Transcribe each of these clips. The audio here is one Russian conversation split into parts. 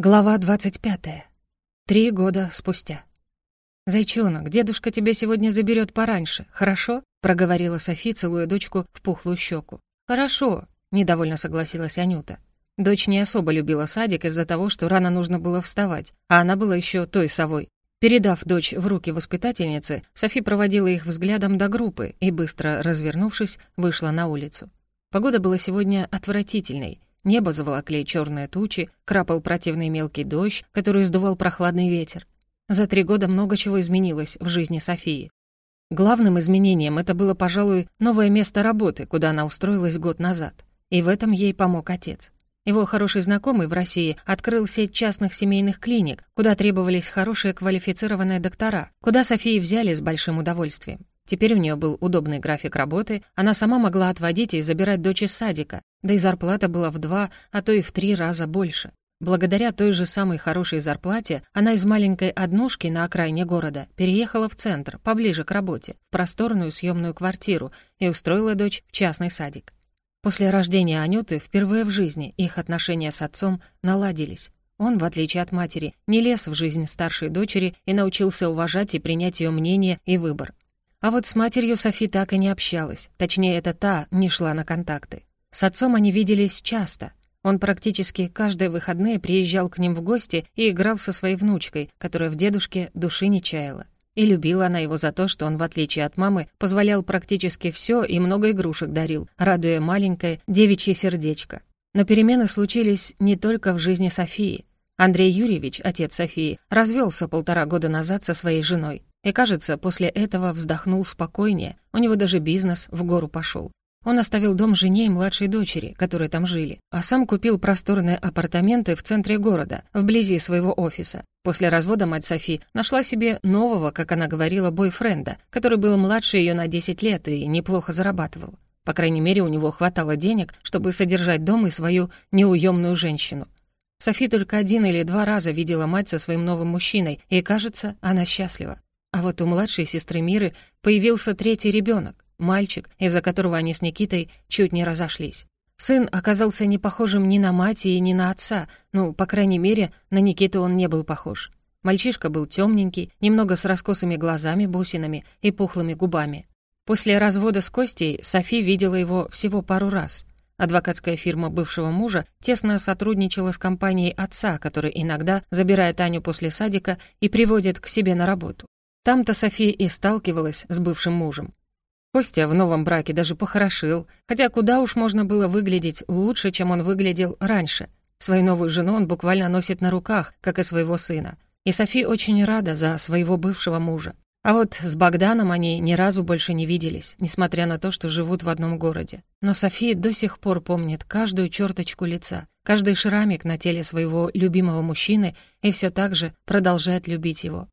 Глава 25. Три года спустя. «Зайчонок, дедушка тебя сегодня заберет пораньше, хорошо?» — проговорила Софи, целуя дочку в пухлую щеку. «Хорошо», — недовольно согласилась Анюта. Дочь не особо любила садик из-за того, что рано нужно было вставать, а она была еще той совой. Передав дочь в руки воспитательницы, Софи проводила их взглядом до группы и, быстро развернувшись, вышла на улицу. Погода была сегодня отвратительной — Небо заволокли черные тучи, крапал противный мелкий дождь, который сдувал прохладный ветер. За три года много чего изменилось в жизни Софии. Главным изменением это было, пожалуй, новое место работы, куда она устроилась год назад. И в этом ей помог отец. Его хороший знакомый в России открыл сеть частных семейных клиник, куда требовались хорошие квалифицированные доктора, куда Софии взяли с большим удовольствием. Теперь у нее был удобный график работы, она сама могла отводить и забирать дочь из садика, да и зарплата была в два, а то и в три раза больше. Благодаря той же самой хорошей зарплате она из маленькой однушки на окраине города переехала в центр, поближе к работе, в просторную съемную квартиру и устроила дочь в частный садик. После рождения Анюты впервые в жизни их отношения с отцом наладились. Он, в отличие от матери, не лез в жизнь старшей дочери и научился уважать и принять ее мнение и выбор. А вот с матерью Софи так и не общалась, точнее, это та не шла на контакты. С отцом они виделись часто. Он практически каждые выходные приезжал к ним в гости и играл со своей внучкой, которая в дедушке души не чаяла. И любила она его за то, что он, в отличие от мамы, позволял практически все и много игрушек дарил, радуя маленькое девичье сердечко. Но перемены случились не только в жизни Софии. Андрей Юрьевич, отец Софии, развелся полтора года назад со своей женой. И, кажется, после этого вздохнул спокойнее, у него даже бизнес в гору пошел. Он оставил дом жене и младшей дочери, которые там жили, а сам купил просторные апартаменты в центре города, вблизи своего офиса. После развода мать Софи нашла себе нового, как она говорила, бойфренда, который был младше ее на 10 лет и неплохо зарабатывал. По крайней мере, у него хватало денег, чтобы содержать дом и свою неуемную женщину. Софи только один или два раза видела мать со своим новым мужчиной, и, кажется, она счастлива. А вот у младшей сестры Миры появился третий ребенок, мальчик, из-за которого они с Никитой чуть не разошлись. Сын оказался не похожим ни на мать и ни на отца, ну, по крайней мере, на Никиту он не был похож. Мальчишка был темненький, немного с раскосыми глазами, бусинами и пухлыми губами. После развода с Костей Софи видела его всего пару раз. Адвокатская фирма бывшего мужа тесно сотрудничала с компанией отца, который иногда забирает Аню после садика и приводит к себе на работу. Там-то София и сталкивалась с бывшим мужем. Костя в новом браке даже похорошил, хотя куда уж можно было выглядеть лучше, чем он выглядел раньше. Свою новую жену он буквально носит на руках, как и своего сына. И София очень рада за своего бывшего мужа. А вот с Богданом они ни разу больше не виделись, несмотря на то, что живут в одном городе. Но София до сих пор помнит каждую черточку лица, каждый шрамик на теле своего любимого мужчины и все так же продолжает любить его.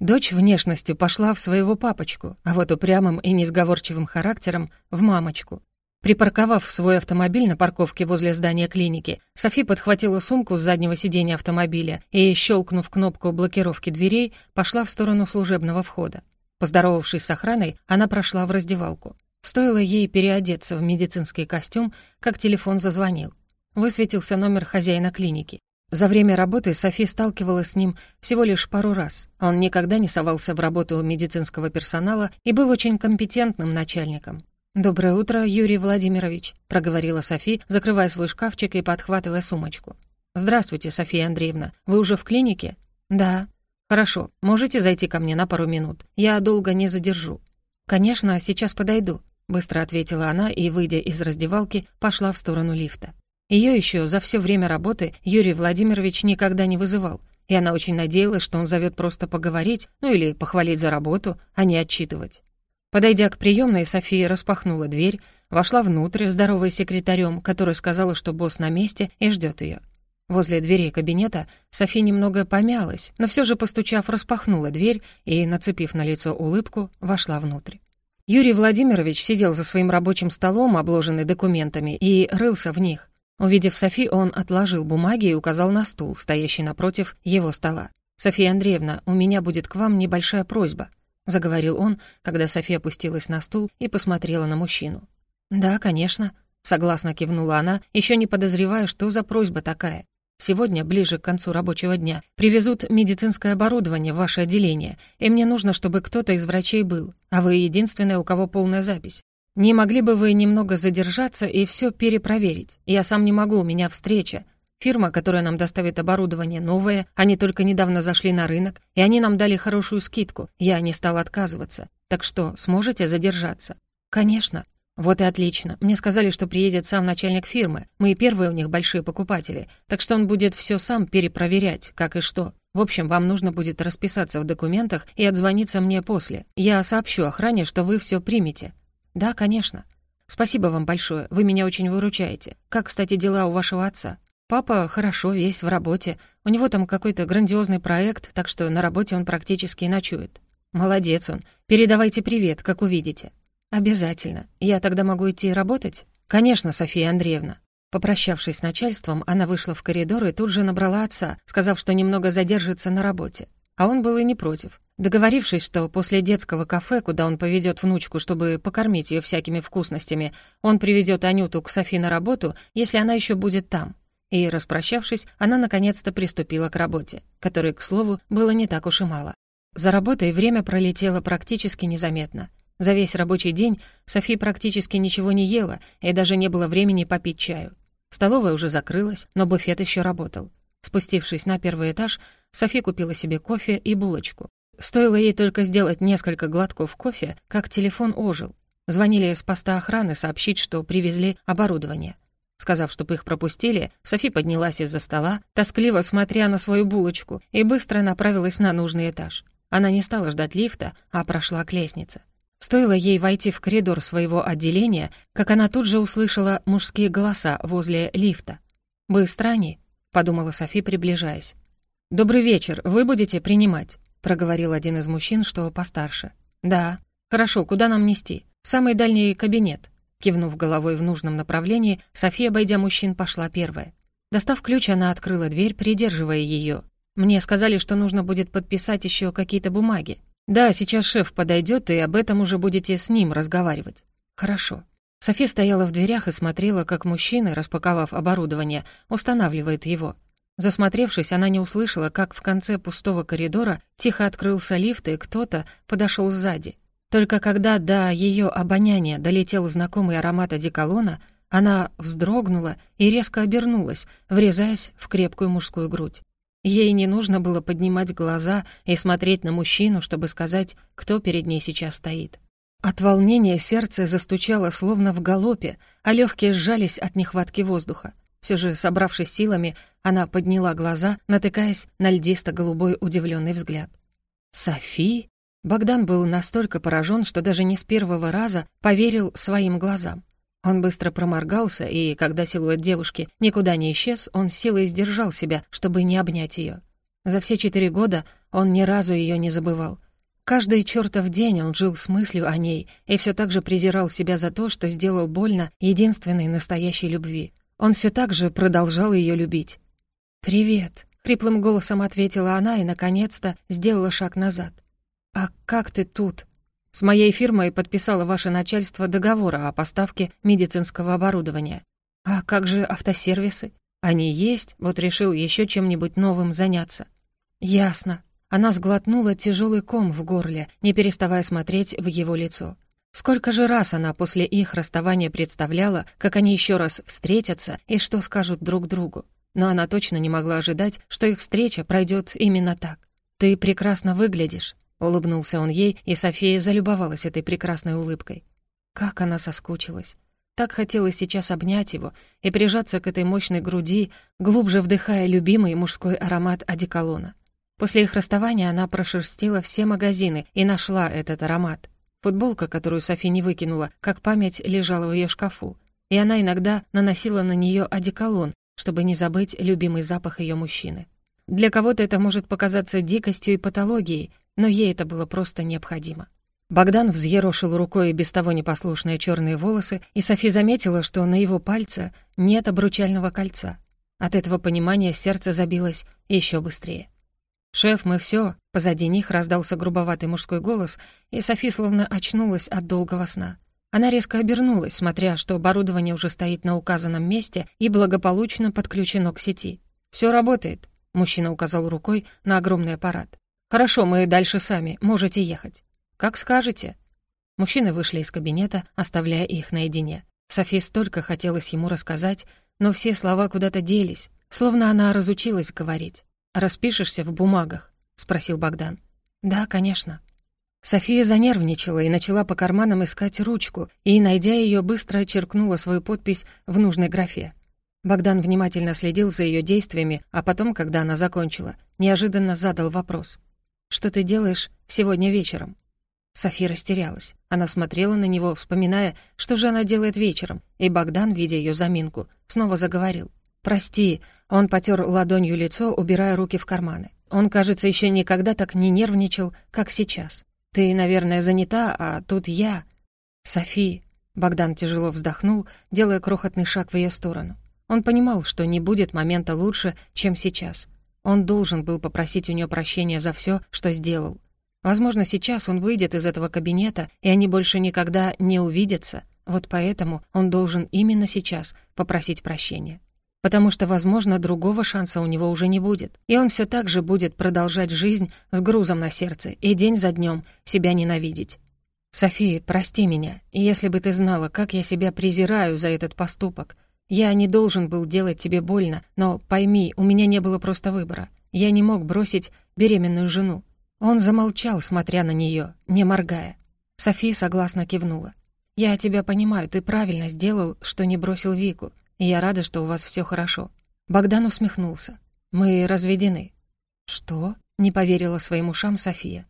Дочь внешностью пошла в своего папочку, а вот упрямым и несговорчивым характером — в мамочку. Припарковав свой автомобиль на парковке возле здания клиники, Софи подхватила сумку с заднего сиденья автомобиля и, щелкнув кнопку блокировки дверей, пошла в сторону служебного входа. Поздоровавшись с охраной, она прошла в раздевалку. Стоило ей переодеться в медицинский костюм, как телефон зазвонил. Высветился номер хозяина клиники. За время работы Софи сталкивалась с ним всего лишь пару раз. Он никогда не совался в работу медицинского персонала и был очень компетентным начальником. «Доброе утро, Юрий Владимирович», — проговорила Софи, закрывая свой шкафчик и подхватывая сумочку. «Здравствуйте, София Андреевна. Вы уже в клинике?» «Да». «Хорошо. Можете зайти ко мне на пару минут? Я долго не задержу». «Конечно, сейчас подойду», — быстро ответила она и, выйдя из раздевалки, пошла в сторону лифта. Ее еще за все время работы Юрий Владимирович никогда не вызывал, и она очень надеялась, что он зовет просто поговорить, ну или похвалить за работу, а не отчитывать. Подойдя к приемной, София распахнула дверь, вошла внутрь, здоровая секретарем, которая сказала, что босс на месте и ждет ее. Возле двери кабинета София немного помялась, но все же, постучав, распахнула дверь и, нацепив на лицо улыбку, вошла внутрь. Юрий Владимирович сидел за своим рабочим столом, обложенный документами, и рылся в них. Увидев Софи, он отложил бумаги и указал на стул, стоящий напротив его стола. «София Андреевна, у меня будет к вам небольшая просьба», — заговорил он, когда София опустилась на стул и посмотрела на мужчину. «Да, конечно», — согласно кивнула она, еще не подозревая, что за просьба такая. Сегодня, ближе к концу рабочего дня, привезут медицинское оборудование в ваше отделение, и мне нужно, чтобы кто-то из врачей был, а вы единственная, у кого полная запись. Не могли бы вы немного задержаться и все перепроверить? Я сам не могу, у меня встреча. Фирма, которая нам доставит оборудование, новая, они только недавно зашли на рынок, и они нам дали хорошую скидку, я не стал отказываться. Так что, сможете задержаться? Конечно. Вот и отлично. Мне сказали, что приедет сам начальник фирмы. Мы и первые у них большие покупатели, так что он будет все сам перепроверять, как и что. В общем, вам нужно будет расписаться в документах и отзвониться мне после. Я сообщу охране, что вы все примете. Да, конечно. Спасибо вам большое, вы меня очень выручаете. Как, кстати, дела у вашего отца? Папа хорошо, весь в работе. У него там какой-то грандиозный проект, так что на работе он практически ночует. Молодец он. Передавайте привет, как увидите. Обязательно. Я тогда могу идти работать? Конечно, София Андреевна. Попрощавшись с начальством, она вышла в коридор и тут же набрала отца, сказав, что немного задержится на работе. А он был и не против. Договорившись, что после детского кафе, куда он поведет внучку, чтобы покормить ее всякими вкусностями, он приведет Анюту к Софи на работу, если она еще будет там. И, распрощавшись, она наконец-то приступила к работе, которой, к слову, было не так уж и мало. За работой время пролетело практически незаметно. За весь рабочий день Софи практически ничего не ела, и даже не было времени попить чаю. Столовая уже закрылась, но буфет еще работал. Спустившись на первый этаж, Софи купила себе кофе и булочку. Стоило ей только сделать несколько глотков кофе, как телефон ожил. Звонили с поста охраны сообщить, что привезли оборудование. Сказав, чтобы их пропустили, Софи поднялась из-за стола, тоскливо смотря на свою булочку, и быстро направилась на нужный этаж. Она не стала ждать лифта, а прошла к лестнице. Стоило ей войти в коридор своего отделения, как она тут же услышала мужские голоса возле лифта. «Быстро они», — подумала Софи, приближаясь. «Добрый вечер, вы будете принимать?» — проговорил один из мужчин, что постарше. «Да. Хорошо, куда нам нести? В самый дальний кабинет», Кивнув головой в нужном направлении, София, обойдя мужчин, пошла первая. Достав ключ, она открыла дверь, придерживая ее. «Мне сказали, что нужно будет подписать еще какие-то бумаги. Да, сейчас шеф подойдет, и об этом уже будете с ним разговаривать». «Хорошо». София стояла в дверях и смотрела, как мужчины, распаковав оборудование, устанавливают его. Засмотревшись, она не услышала, как в конце пустого коридора тихо открылся лифт, и кто-то подошел сзади. Только когда до ее обоняния долетел знакомый аромат одеколона, она вздрогнула и резко обернулась, врезаясь в крепкую мужскую грудь. Ей не нужно было поднимать глаза и смотреть на мужчину, чтобы сказать, кто перед ней сейчас стоит. От волнения сердце застучало словно в галопе, а легкие сжались от нехватки воздуха. Все же, собравшись силами, она подняла глаза, натыкаясь на льдисто-голубой удивленный взгляд. «Софи?» Богдан был настолько поражен, что даже не с первого раза поверил своим глазам. Он быстро проморгался, и когда силуэт девушки никуда не исчез, он силой сдержал себя, чтобы не обнять ее. За все четыре года он ни разу ее не забывал. Каждый чертов день он жил с мыслью о ней и все так же презирал себя за то, что сделал больно единственной настоящей любви. Он все так же продолжал ее любить. «Привет», — хриплым голосом ответила она и, наконец-то, сделала шаг назад. «А как ты тут?» «С моей фирмой подписало ваше начальство договор о поставке медицинского оборудования. А как же автосервисы? Они есть, вот решил еще чем-нибудь новым заняться». «Ясно». Она сглотнула тяжелый ком в горле, не переставая смотреть в его лицо. Сколько же раз она после их расставания представляла, как они еще раз встретятся и что скажут друг другу. Но она точно не могла ожидать, что их встреча пройдет именно так. «Ты прекрасно выглядишь», Улыбнулся он ей, и София залюбовалась этой прекрасной улыбкой. Как она соскучилась. Так хотелось сейчас обнять его и прижаться к этой мощной груди, глубже вдыхая любимый мужской аромат одеколона. После их расставания она прошерстила все магазины и нашла этот аромат. Футболка, которую Софи не выкинула, как память лежала в ее шкафу, и она иногда наносила на нее одеколон, чтобы не забыть любимый запах ее мужчины. Для кого-то это может показаться дикостью и патологией, но ей это было просто необходимо. Богдан взъерошил рукой без того непослушные черные волосы, и Софи заметила, что на его пальце нет обручального кольца. От этого понимания сердце забилось еще быстрее. «Шеф, мы все. Позади них раздался грубоватый мужской голос, и Софи словно очнулась от долгого сна. Она резко обернулась, смотря, что оборудование уже стоит на указанном месте и благополучно подключено к сети. Все работает», — мужчина указал рукой на огромный аппарат. «Хорошо, мы дальше сами, можете ехать». «Как скажете». Мужчины вышли из кабинета, оставляя их наедине. Софи столько хотелось ему рассказать, но все слова куда-то делись, словно она разучилась говорить. «Распишешься в бумагах?» — спросил Богдан. «Да, конечно». София занервничала и начала по карманам искать ручку, и, найдя ее, быстро черкнула свою подпись в нужной графе. Богдан внимательно следил за ее действиями, а потом, когда она закончила, неожиданно задал вопрос. «Что ты делаешь сегодня вечером?» София растерялась. Она смотрела на него, вспоминая, что же она делает вечером, и Богдан, видя ее заминку, снова заговорил. «Прости», — он потер ладонью лицо, убирая руки в карманы. Он, кажется, еще никогда так не нервничал, как сейчас. «Ты, наверное, занята, а тут я...» «Софи...» — Богдан тяжело вздохнул, делая крохотный шаг в ее сторону. Он понимал, что не будет момента лучше, чем сейчас. Он должен был попросить у нее прощения за все, что сделал. Возможно, сейчас он выйдет из этого кабинета, и они больше никогда не увидятся. Вот поэтому он должен именно сейчас попросить прощения. Потому что, возможно, другого шанса у него уже не будет. И он все так же будет продолжать жизнь с грузом на сердце и день за днем себя ненавидеть. «София, прости меня, если бы ты знала, как я себя презираю за этот поступок. Я не должен был делать тебе больно, но пойми, у меня не было просто выбора. Я не мог бросить беременную жену. Он замолчал, смотря на нее, не моргая. София согласно кивнула. «Я тебя понимаю, ты правильно сделал, что не бросил Вику, я рада, что у вас все хорошо». Богдан усмехнулся. «Мы разведены». «Что?» — не поверила своим ушам София.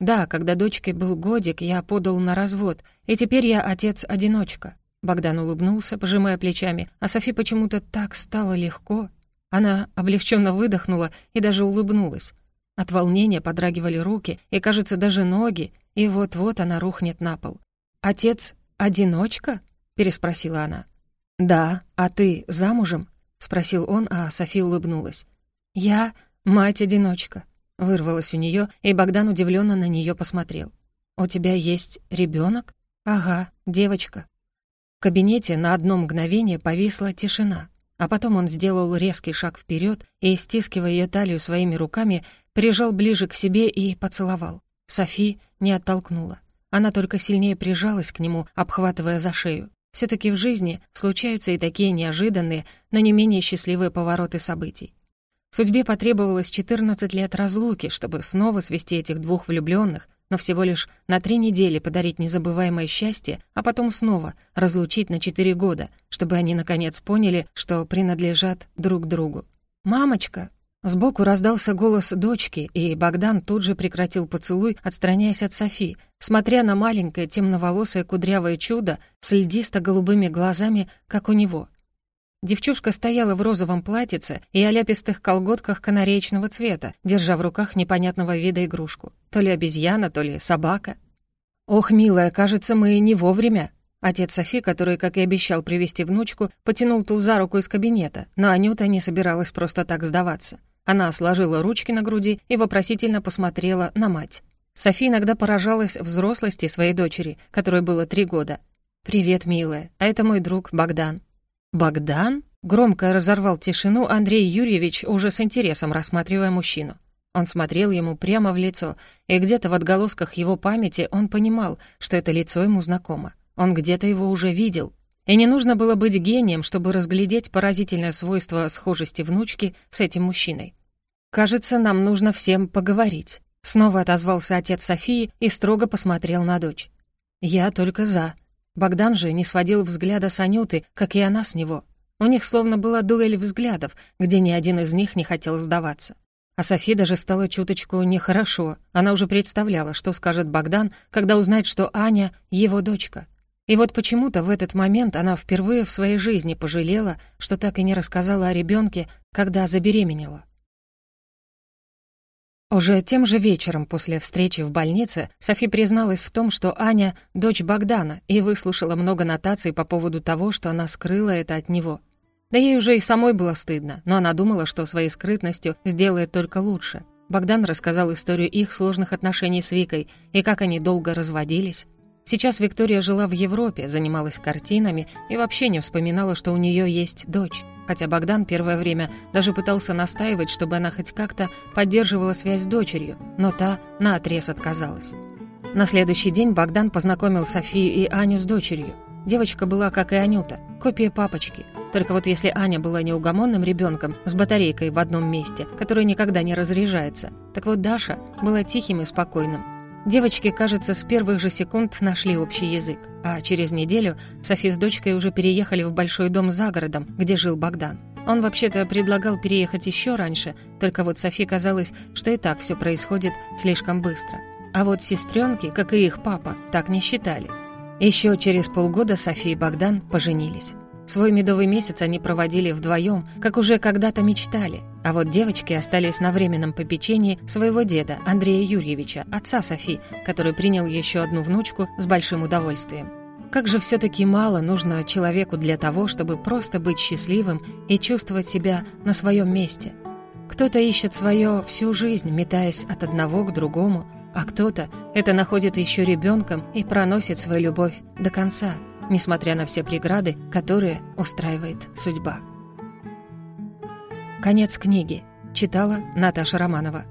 «Да, когда дочке был годик, я подал на развод, и теперь я отец-одиночка». Богдан улыбнулся, пожимая плечами, а Софи почему-то так стало легко. Она облегченно выдохнула и даже улыбнулась. От волнения подрагивали руки и, кажется, даже ноги, и вот-вот она рухнет на пол. «Отец одиночка?» — переспросила она. «Да, а ты замужем?» — спросил он, а София улыбнулась. «Я мать-одиночка», — вырвалась у нее, и Богдан удивленно на нее посмотрел. «У тебя есть ребенок? «Ага, девочка». В кабинете на одно мгновение повисла тишина, а потом он сделал резкий шаг вперед и, стискивая ее талию своими руками, прижал ближе к себе и поцеловал. Софи не оттолкнула. Она только сильнее прижалась к нему, обхватывая за шею. Все таки в жизни случаются и такие неожиданные, но не менее счастливые повороты событий. Судьбе потребовалось 14 лет разлуки, чтобы снова свести этих двух влюбленных, но всего лишь на три недели подарить незабываемое счастье, а потом снова разлучить на четыре года, чтобы они наконец поняли, что принадлежат друг другу. «Мамочка!» Сбоку раздался голос дочки, и Богдан тут же прекратил поцелуй, отстраняясь от Софи, смотря на маленькое темноволосое кудрявое чудо с льдисто-голубыми глазами, как у него — Девчушка стояла в розовом платьице и оляпистых колготках канареечного цвета, держа в руках непонятного вида игрушку. То ли обезьяна, то ли собака. «Ох, милая, кажется, мы не вовремя». Отец Софи, который, как и обещал привести внучку, потянул ту за руку из кабинета, но Анюта не собиралась просто так сдаваться. Она сложила ручки на груди и вопросительно посмотрела на мать. Софи иногда поражалась взрослости своей дочери, которой было три года. «Привет, милая, а это мой друг Богдан». «Богдан?» — громко разорвал тишину Андрей Юрьевич, уже с интересом рассматривая мужчину. Он смотрел ему прямо в лицо, и где-то в отголосках его памяти он понимал, что это лицо ему знакомо. Он где-то его уже видел. И не нужно было быть гением, чтобы разглядеть поразительное свойство схожести внучки с этим мужчиной. «Кажется, нам нужно всем поговорить», — снова отозвался отец Софии и строго посмотрел на дочь. «Я только за», Богдан же не сводил взгляда с Анюты, как и она с него. У них словно была дуэль взглядов, где ни один из них не хотел сдаваться. А Софи даже стало чуточку нехорошо. Она уже представляла, что скажет Богдан, когда узнает, что Аня — его дочка. И вот почему-то в этот момент она впервые в своей жизни пожалела, что так и не рассказала о ребенке, когда забеременела. Уже тем же вечером после встречи в больнице Софи призналась в том, что Аня — дочь Богдана, и выслушала много нотаций по поводу того, что она скрыла это от него. Да ей уже и самой было стыдно, но она думала, что своей скрытностью сделает только лучше. Богдан рассказал историю их сложных отношений с Викой и как они долго разводились. Сейчас Виктория жила в Европе, занималась картинами и вообще не вспоминала, что у нее есть дочь. Хотя Богдан первое время даже пытался настаивать, чтобы она хоть как-то поддерживала связь с дочерью, но та наотрез отказалась. На следующий день Богдан познакомил Софию и Аню с дочерью. Девочка была, как и Анюта, копия папочки. Только вот если Аня была неугомонным ребенком с батарейкой в одном месте, который никогда не разряжается, так вот Даша была тихим и спокойным, Девочки, кажется, с первых же секунд нашли общий язык, а через неделю Софи с дочкой уже переехали в большой дом за городом, где жил Богдан. Он вообще-то предлагал переехать еще раньше, только вот Софи казалось, что и так все происходит слишком быстро. А вот сестренки, как и их папа, так не считали. Еще через полгода Софи и Богдан поженились. Свой медовый месяц они проводили вдвоем, как уже когда-то мечтали. А вот девочки остались на временном попечении своего деда, Андрея Юрьевича, отца Софи, который принял еще одну внучку с большим удовольствием. Как же все-таки мало нужно человеку для того, чтобы просто быть счастливым и чувствовать себя на своем месте. Кто-то ищет свое всю жизнь, метаясь от одного к другому, а кто-то это находит еще ребенком и проносит свою любовь до конца – несмотря на все преграды, которые устраивает судьба. Конец книги. Читала Наташа Романова.